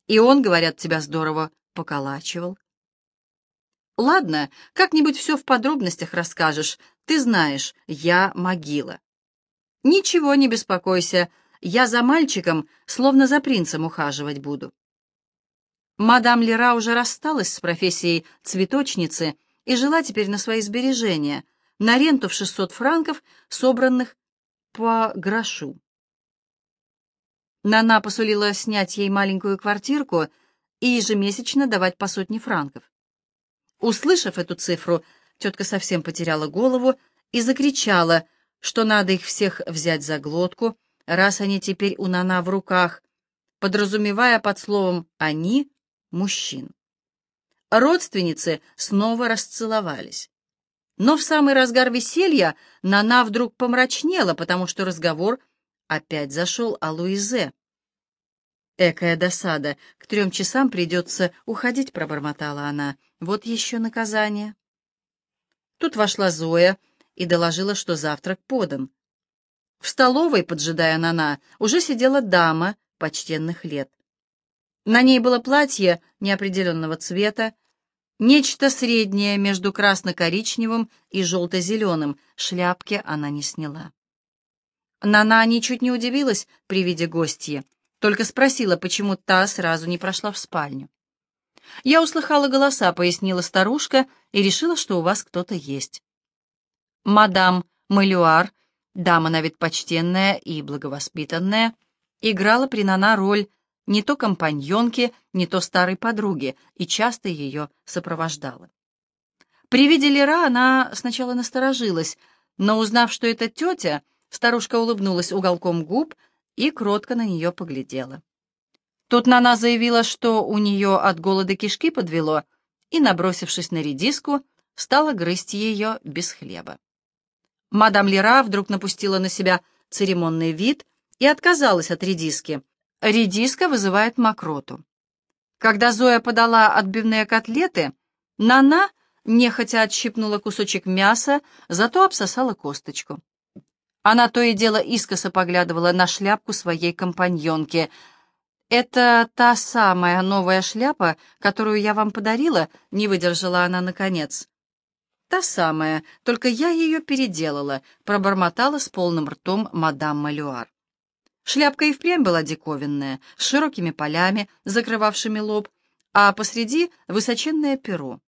И он, говорят, тебя здорово поколачивал». «Ладно, как-нибудь все в подробностях расскажешь. Ты знаешь, я могила». «Ничего, не беспокойся, я за мальчиком, словно за принцем ухаживать буду». Мадам Лера уже рассталась с профессией цветочницы и жила теперь на свои сбережения, на ренту в 600 франков, собранных по грошу. Нана посулила снять ей маленькую квартирку и ежемесячно давать по сотне франков. Услышав эту цифру, тетка совсем потеряла голову и закричала, что надо их всех взять за глотку, раз они теперь у Нана в руках, подразумевая под словом «они» мужчин. Родственницы снова расцеловались. Но в самый разгар веселья Нана вдруг помрачнела, потому что разговор опять зашел о Луизе. «Экая досада, к трем часам придется уходить», — пробормотала она. «Вот еще наказание». Тут вошла Зоя и доложила, что завтрак подан. В столовой, поджидая Нана, уже сидела дама почтенных лет. На ней было платье неопределенного цвета, нечто среднее между красно-коричневым и желто-зеленым, шляпки она не сняла. Нана ничуть не удивилась при виде гостья, только спросила, почему та сразу не прошла в спальню. «Я услыхала голоса», — пояснила старушка, и решила, что у вас кто-то есть. Мадам Малюар, дама на вид почтенная и благовоспитанная, играла при Нана роль не то компаньонки, не то старой подруги, и часто ее сопровождала. При виде Лера она сначала насторожилась, но, узнав, что это тетя, старушка улыбнулась уголком губ и кротко на нее поглядела. Тут Нана заявила, что у нее от голода кишки подвело, и, набросившись на редиску, стала грызть ее без хлеба. Мадам Лера вдруг напустила на себя церемонный вид и отказалась от редиски, Редиска вызывает мокроту. Когда Зоя подала отбивные котлеты, Нана нехотя отщипнула кусочек мяса, зато обсосала косточку. Она то и дело искоса поглядывала на шляпку своей компаньонки. «Это та самая новая шляпа, которую я вам подарила?» — не выдержала она наконец. «Та самая, только я ее переделала», — пробормотала с полным ртом мадам Малюар. Шляпка и впрямь была диковинная, с широкими полями, закрывавшими лоб, а посреди высоченное перо.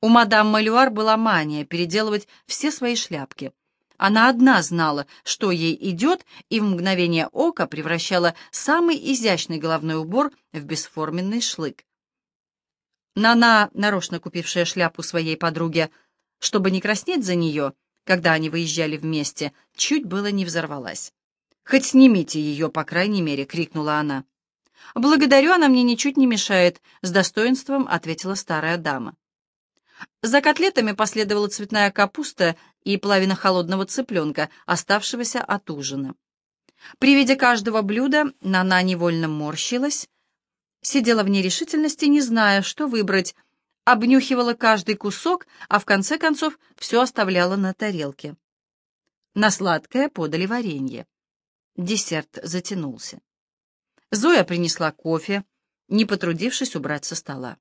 У мадам Малюар была мания переделывать все свои шляпки. Она одна знала, что ей идет, и в мгновение ока превращала самый изящный головной убор в бесформенный шлык. Нана, нарочно купившая шляпу своей подруге, чтобы не краснеть за нее, когда они выезжали вместе, чуть было не взорвалась. «Хоть снимите ее, по крайней мере!» — крикнула она. «Благодарю, она мне ничуть не мешает», — с достоинством ответила старая дама. За котлетами последовала цветная капуста и половина холодного цыпленка, оставшегося от ужина. При виде каждого блюда Нана невольно морщилась, сидела в нерешительности, не зная, что выбрать, обнюхивала каждый кусок, а в конце концов все оставляла на тарелке. На сладкое подали варенье. Десерт затянулся. Зоя принесла кофе, не потрудившись убрать со стола.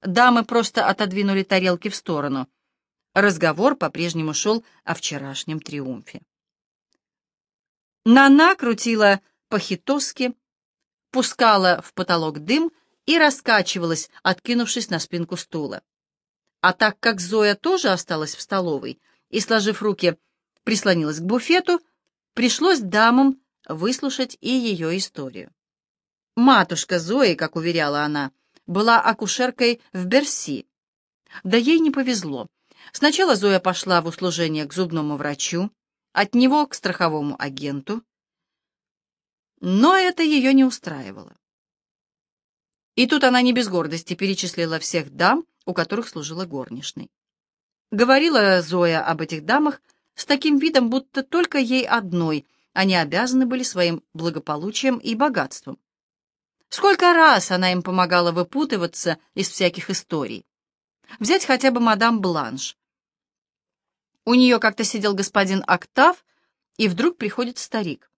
Дамы просто отодвинули тарелки в сторону. Разговор по-прежнему шел о вчерашнем триумфе. Нана крутила по-хитовски, пускала в потолок дым и раскачивалась, откинувшись на спинку стула. А так как Зоя тоже осталась в столовой и, сложив руки, прислонилась к буфету, пришлось дамам выслушать и ее историю. Матушка Зои, как уверяла она, была акушеркой в Берси. Да ей не повезло. Сначала Зоя пошла в услужение к зубному врачу, от него к страховому агенту, но это ее не устраивало. И тут она не без гордости перечислила всех дам, у которых служила горничной. Говорила Зоя об этих дамах с таким видом, будто только ей одной они обязаны были своим благополучием и богатством. Сколько раз она им помогала выпутываться из всяких историй. Взять хотя бы мадам Бланш. У нее как-то сидел господин Октав, и вдруг приходит старик.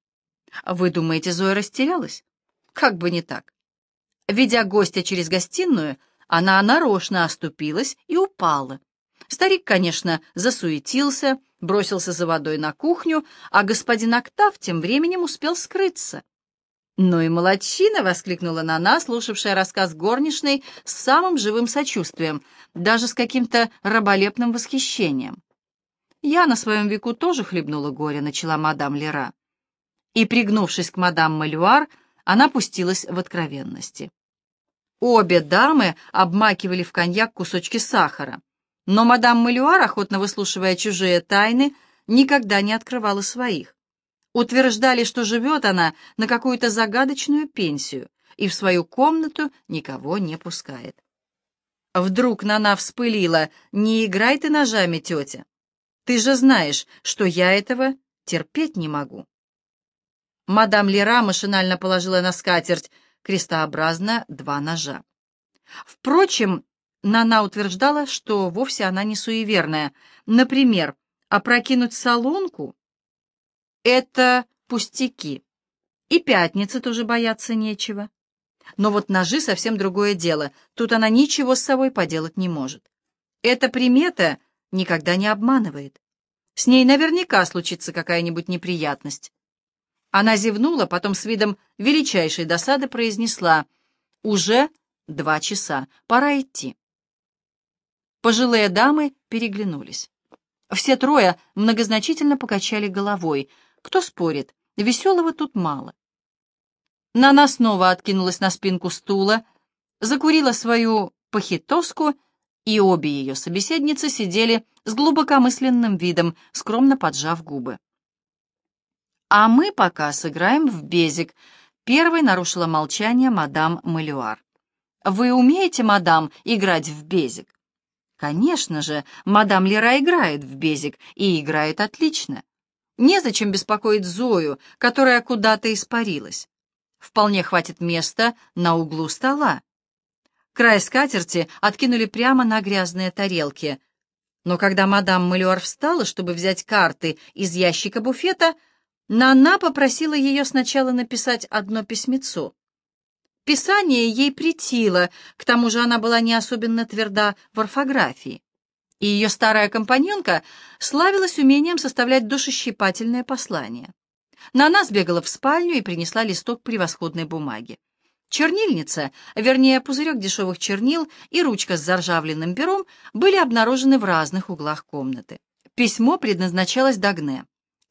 Вы думаете, Зоя растерялась? Как бы не так. Ведя гостя через гостиную, она нарочно оступилась и упала. Старик, конечно, засуетился, бросился за водой на кухню, а господин Октав тем временем успел скрыться. «Ну и молодчина!» — воскликнула Нана, слушавшая рассказ горничной с самым живым сочувствием, даже с каким-то раболепным восхищением. «Я на своем веку тоже хлебнула горе», — начала мадам Лера. И, пригнувшись к мадам Малюар, она пустилась в откровенности. Обе дамы обмакивали в коньяк кусочки сахара, но мадам Малюар, охотно выслушивая чужие тайны, никогда не открывала своих. Утверждали, что живет она на какую-то загадочную пенсию и в свою комнату никого не пускает. Вдруг Нана вспылила. «Не играй ты ножами, тетя. Ты же знаешь, что я этого терпеть не могу». Мадам Лера машинально положила на скатерть крестообразно два ножа. Впрочем, Нана утверждала, что вовсе она не суеверная. Например, опрокинуть солонку это пустяки. И пятницы тоже бояться нечего. Но вот ножи совсем другое дело. Тут она ничего с собой поделать не может. Эта примета никогда не обманывает. С ней наверняка случится какая-нибудь неприятность. Она зевнула, потом с видом величайшей досады произнесла «Уже два часа, пора идти». Пожилые дамы переглянулись. Все трое многозначительно покачали головой — кто спорит, веселого тут мало. Нана снова откинулась на спинку стула, закурила свою похитоску, и обе ее собеседницы сидели с глубокомысленным видом, скромно поджав губы. «А мы пока сыграем в безик», — первой нарушила молчание мадам Малюар. «Вы умеете, мадам, играть в безик?» «Конечно же, мадам Лера играет в безик, и играет отлично. Незачем беспокоить Зою, которая куда-то испарилась. Вполне хватит места на углу стола. Край скатерти откинули прямо на грязные тарелки. Но когда мадам Малюар встала, чтобы взять карты из ящика буфета, Нана попросила ее сначала написать одно письмецо. Писание ей притило, к тому же она была не особенно тверда в орфографии и ее старая компаньонка славилась умением составлять душещипательные послания. Нана сбегала в спальню и принесла листок превосходной бумаги. Чернильница, вернее, пузырек дешевых чернил и ручка с заржавленным пером были обнаружены в разных углах комнаты. Письмо предназначалось Дагне.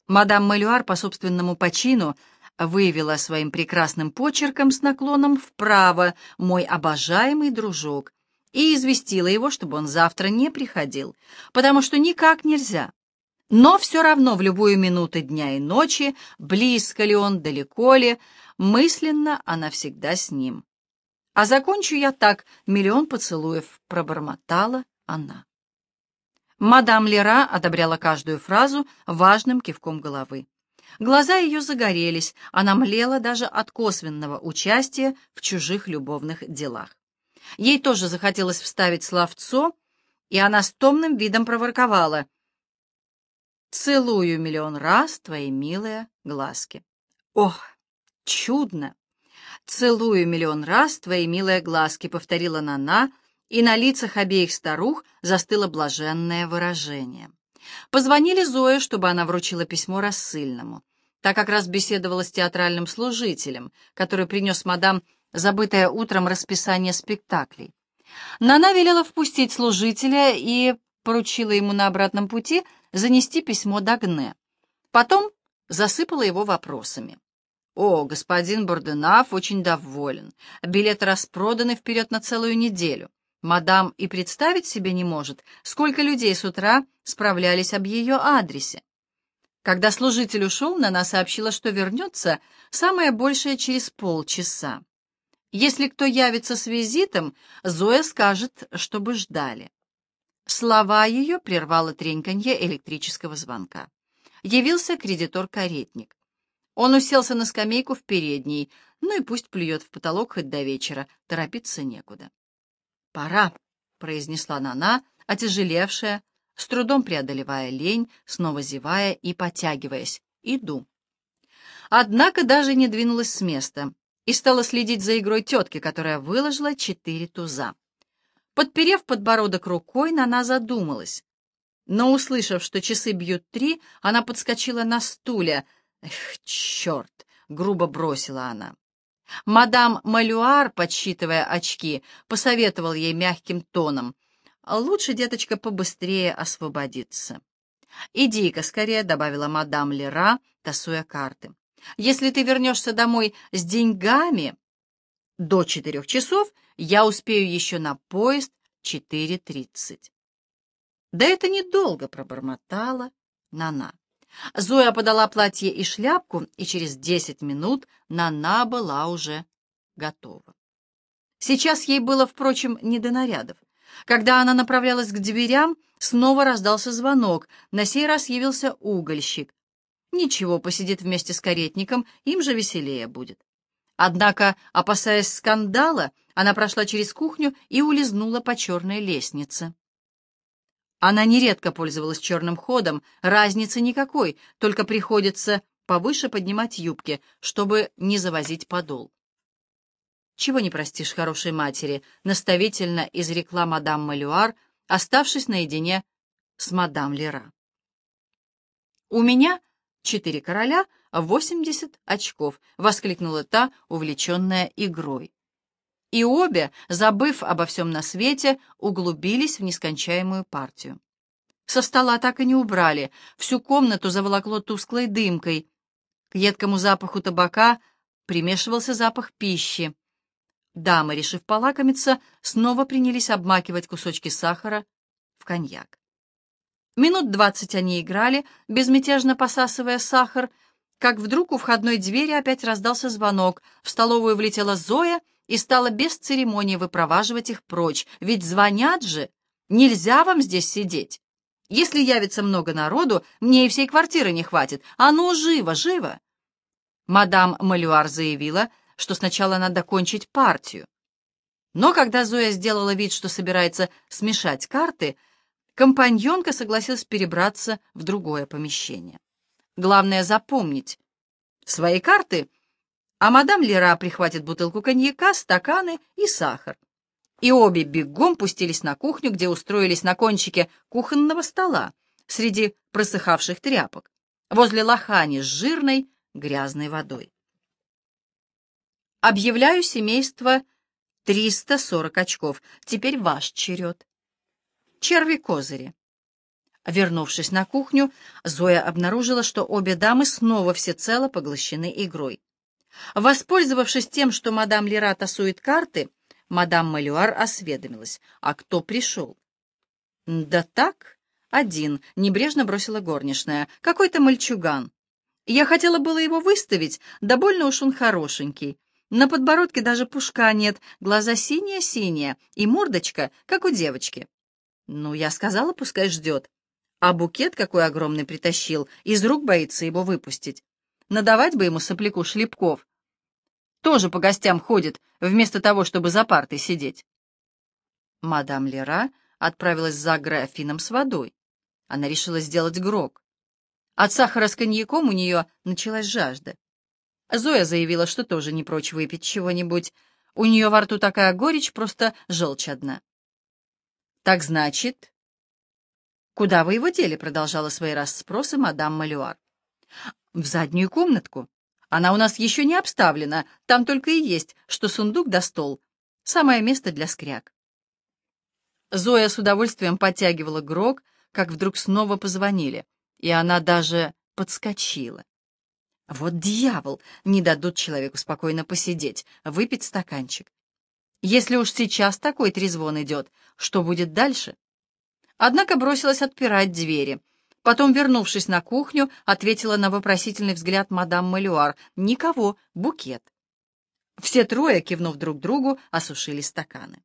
Мадам Малюар по собственному почину выявила своим прекрасным почерком с наклоном вправо «Мой обожаемый дружок», и известила его, чтобы он завтра не приходил, потому что никак нельзя. Но все равно в любую минуту дня и ночи, близко ли он, далеко ли, мысленно она всегда с ним. А закончу я так, миллион поцелуев, пробормотала она. Мадам Лера одобряла каждую фразу важным кивком головы. Глаза ее загорелись, она млела даже от косвенного участия в чужих любовных делах. Ей тоже захотелось вставить словцо, и она с томным видом проворковала. «Целую миллион раз твои милые глазки». «Ох, чудно!» «Целую миллион раз твои милые глазки», — повторила Нана, и на лицах обеих старух застыло блаженное выражение. Позвонили Зое, чтобы она вручила письмо рассыльному. Так как раз беседовала с театральным служителем, который принес мадам забытое утром расписание спектаклей. Нана велела впустить служителя и поручила ему на обратном пути занести письмо Дагне. Потом засыпала его вопросами. «О, господин Борденав очень доволен. Билеты распроданы вперед на целую неделю. Мадам и представить себе не может, сколько людей с утра справлялись об ее адресе. Когда служитель ушел, Нана сообщила, что вернется самое большее через полчаса. Если кто явится с визитом, Зоя скажет, чтобы ждали. Слова ее прервало треньканье электрического звонка. Явился кредитор-каретник. Он уселся на скамейку в передней, ну и пусть плюет в потолок хоть до вечера, торопиться некуда. «Пора», — произнесла Нана, отяжелевшая, с трудом преодолевая лень, снова зевая и потягиваясь. «Иду». Однако даже не двинулась с места и стала следить за игрой тетки, которая выложила четыре туза. Подперев подбородок рукой, Нана задумалась. Но, услышав, что часы бьют три, она подскочила на стуле. «Эх, черт!» — грубо бросила она. Мадам Малюар, подсчитывая очки, посоветовал ей мягким тоном. Лучше, деточка, побыстрее освободиться. «Иди-ка скорее», — добавила мадам Лера, тасуя карты. «Если ты вернешься домой с деньгами до четырех часов, я успею еще на поезд 4.30». «Да это недолго», — пробормотала Нана. Зоя подала платье и шляпку, и через десять минут Нана была уже готова. Сейчас ей было, впрочем, не до нарядов. Когда она направлялась к дверям, снова раздался звонок. На сей раз явился угольщик. Ничего, посидит вместе с каретником, им же веселее будет. Однако, опасаясь скандала, она прошла через кухню и улизнула по черной лестнице. Она нередко пользовалась черным ходом, разницы никакой, только приходится повыше поднимать юбки, чтобы не завозить подол. «Чего не простишь хорошей матери», — наставительно изрекла мадам Малюар, оставшись наедине с мадам Лера. «У меня четыре короля, восемьдесят очков», — воскликнула та, увлеченная игрой. И обе, забыв обо всем на свете, углубились в нескончаемую партию. Со стола так и не убрали, всю комнату заволокло тусклой дымкой. К едкому запаху табака примешивался запах пищи. Дамы, решив полакомиться, снова принялись обмакивать кусочки сахара в коньяк. Минут двадцать они играли, безмятежно посасывая сахар, как вдруг у входной двери опять раздался звонок. В столовую влетела Зоя и стала без церемонии выпроваживать их прочь. Ведь звонят же! Нельзя вам здесь сидеть! Если явится много народу, мне и всей квартиры не хватит. А ну, живо, живо!» Мадам Малюар заявила, что сначала надо кончить партию. Но когда Зоя сделала вид, что собирается смешать карты, компаньонка согласилась перебраться в другое помещение. Главное запомнить свои карты, а мадам Лера прихватит бутылку коньяка, стаканы и сахар и обе бегом пустились на кухню, где устроились на кончике кухонного стола среди просыхавших тряпок, возле лохани с жирной грязной водой. Объявляю семейство 340 очков. Теперь ваш черед. Черви-козыри. Вернувшись на кухню, Зоя обнаружила, что обе дамы снова всецело поглощены игрой. Воспользовавшись тем, что мадам Лера тасует карты, мадам Малюар осведомилась, а кто пришел? «Да так, один», — небрежно бросила горничная, — «какой-то мальчуган. Я хотела было его выставить, да больно уж он хорошенький. На подбородке даже пушка нет, глаза синие-синие и мордочка, как у девочки. Ну, я сказала, пускай ждет. А букет какой огромный притащил, из рук боится его выпустить. Надавать бы ему сопляку шлепков. Тоже по гостям ходит, вместо того, чтобы за партой сидеть. Мадам Лера отправилась за графином с водой. Она решила сделать грог. От сахара с коньяком у нее началась жажда. Зоя заявила, что тоже не прочь выпить чего-нибудь. У нее во рту такая горечь, просто желчь одна. «Так значит...» «Куда вы его дели?» — продолжала свои расспросы мадам Малюар. «В заднюю комнатку. Она у нас еще не обставлена, там только и есть, что сундук да стол. Самое место для скряг». Зоя с удовольствием подтягивала грог, как вдруг снова позвонили, и она даже подскочила. Вот дьявол, не дадут человеку спокойно посидеть, выпить стаканчик. Если уж сейчас такой трезвон идет, что будет дальше? Однако бросилась отпирать двери. Потом, вернувшись на кухню, ответила на вопросительный взгляд мадам Малюар. «Никого, букет». Все трое, кивнув друг другу, осушили стаканы.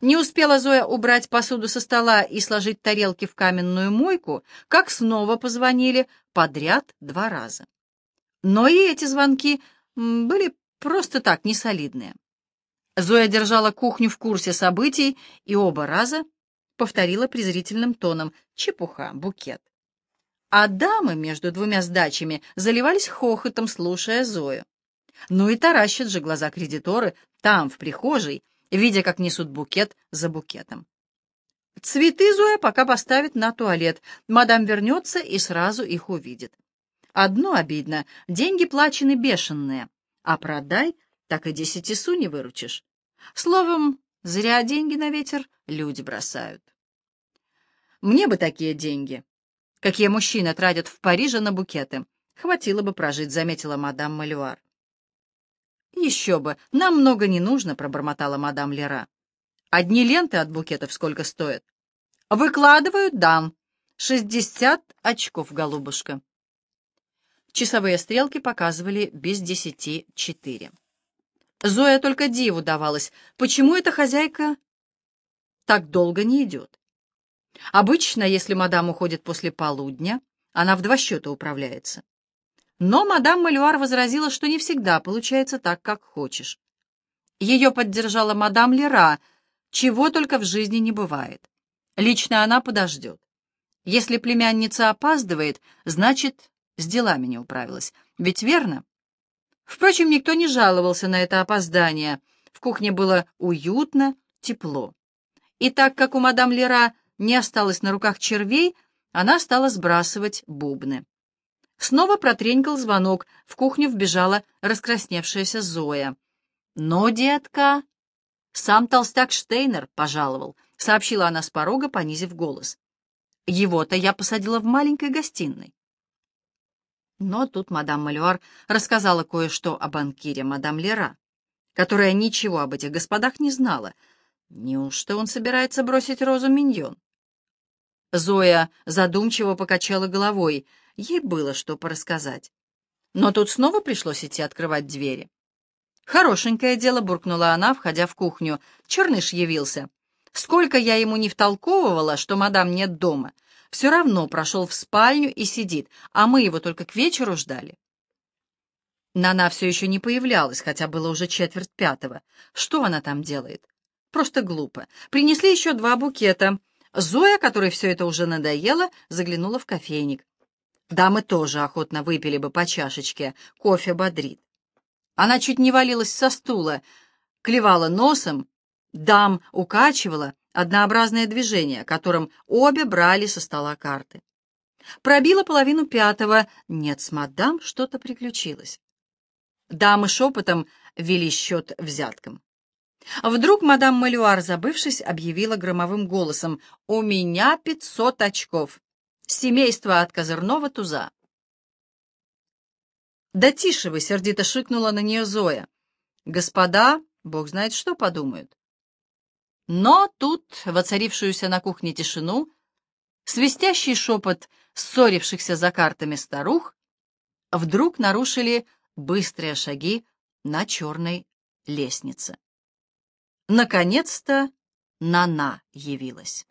Не успела Зоя убрать посуду со стола и сложить тарелки в каменную мойку, как снова позвонили подряд два раза. Но и эти звонки были просто так, несолидные. Зоя держала кухню в курсе событий и оба раза повторила презрительным тоном «Чепуха, букет». А дамы между двумя сдачами заливались хохотом, слушая Зою. Ну и таращат же глаза кредиторы там, в прихожей, видя, как несут букет за букетом. Цветы Зоя пока поставит на туалет. Мадам вернется и сразу их увидит. Одно обидно — деньги плачены бешеные, а продай, так и десяти су не выручишь. Словом, зря деньги на ветер люди бросают. Мне бы такие деньги, какие мужчины тратят в Париже на букеты. Хватило бы прожить, заметила мадам Малюар. «Еще бы, нам много не нужно», — пробормотала мадам Лера. «Одни ленты от букетов сколько стоят?» «Выкладывают, дам. Шестьдесят очков, голубушка». Часовые стрелки показывали без десяти четыре. Зоя только диву давалась, почему эта хозяйка так долго не идет. Обычно, если мадам уходит после полудня, она в два счета управляется. Но мадам Малюар возразила, что не всегда получается так, как хочешь. Ее поддержала мадам Лера, чего только в жизни не бывает. Лично она подождет. Если племянница опаздывает, значит, с делами не управилась. Ведь верно? Впрочем, никто не жаловался на это опоздание. В кухне было уютно, тепло. И так как у мадам Лера не осталось на руках червей, она стала сбрасывать бубны. Снова протренькал звонок, в кухню вбежала раскрасневшаяся Зоя. «Но, детка...» «Сам толстяк Штейнер пожаловал», — сообщила она с порога, понизив голос. «Его-то я посадила в маленькой гостиной». Но тут мадам Малюар рассказала кое-что о банкире мадам Лера, которая ничего об этих господах не знала. Неужто он собирается бросить Розу Миньон? Зоя задумчиво покачала головой. Ей было что порассказать. Но тут снова пришлось идти открывать двери. «Хорошенькое дело», — буркнула она, входя в кухню. Черныш явился. Сколько я ему не втолковывала, что мадам нет дома, все равно прошел в спальню и сидит, а мы его только к вечеру ждали. Нана все еще не появлялась, хотя было уже четверть пятого. Что она там делает? Просто глупо. Принесли еще два букета. Зоя, которой все это уже надоело, заглянула в кофейник. Дамы тоже охотно выпили бы по чашечке, кофе бодрит. Она чуть не валилась со стула, клевала носом, дам укачивала, однообразное движение, которым обе брали со стола карты. Пробила половину пятого. Нет, с мадам что-то приключилось. Дамы шепотом вели счет взяткам. Вдруг мадам Малюар, забывшись, объявила громовым голосом «У меня пятьсот очков! Семейство от козырного туза!» «Да тише вы!» — сердито шикнула на нее Зоя. «Господа, бог знает что подумают». Но тут, воцарившуюся на кухне тишину, свистящий шепот ссорившихся за картами старух вдруг нарушили быстрые шаги на черной лестнице. Наконец-то Нана явилась.